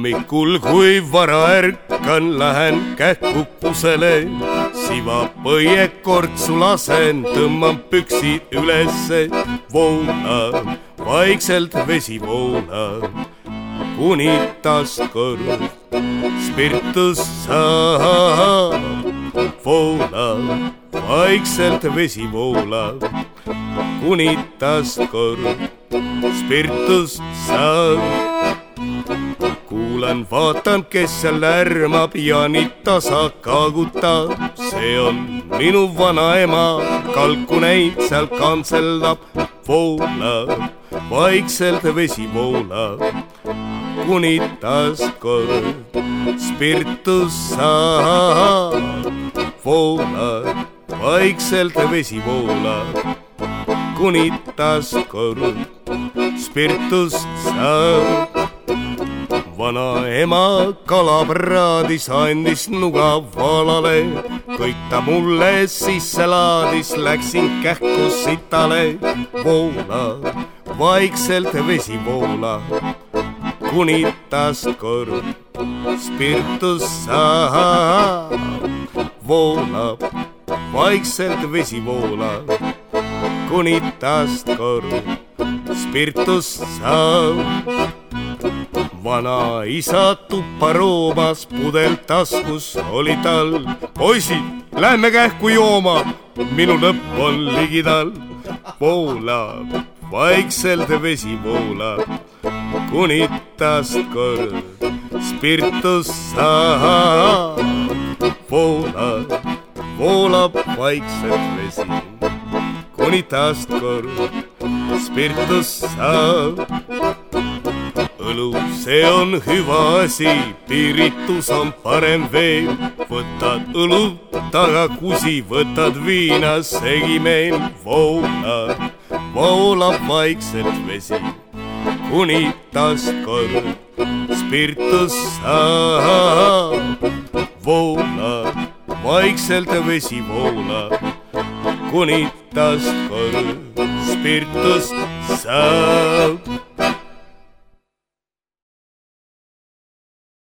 hommikul, kui vara ärkan, lähen kähkukusele, sivapõie kortsu lasen, tõmban püksid ülesse, voolab, vaikselt vesi voolab, kuni taaskord spiritus saab, voolab, vaikselt vesi voolab, kuni taaskord spiritus saab kuulan, vaatan, kes seal lärmab ja nii tasa kaagutab. see on minu vanaema, kalku näid seal kantseldab, voolab, vaikselt vesi voolab, kuni taaskord spiritus saab. voolab, vaikselt vesi voolab, kuni taaskord spiritus saab vanaema kalapraadis andis nuga valale, kõik ta mulle sisse laadis, läksin kähku sitale, voolab, vaikselt vesi voolab, kuni taaskord spiritus voolab, vaikselt vesi voolab, kuni taaskord spiritus saab vanaisa tuppa roomas, pudel taskus oli tal. poisid, lähme kähku jooma, minu lõpp on ligidal. voolab, vaikselt vesi voolab, kuni taaskord spiritus saab. voolab, voolab vaikselt vesi, kuni taaskord spiritus saab õlu, see on hüva asi, piiritus on parem veel. võtad õlut, taga kusi, võtad viina, segi meil voolab, voolab vaikselt vesi, kuni taaskord spiritus. Voolab, vaikselt vesi voolab, kuni taaskord spiritus. saab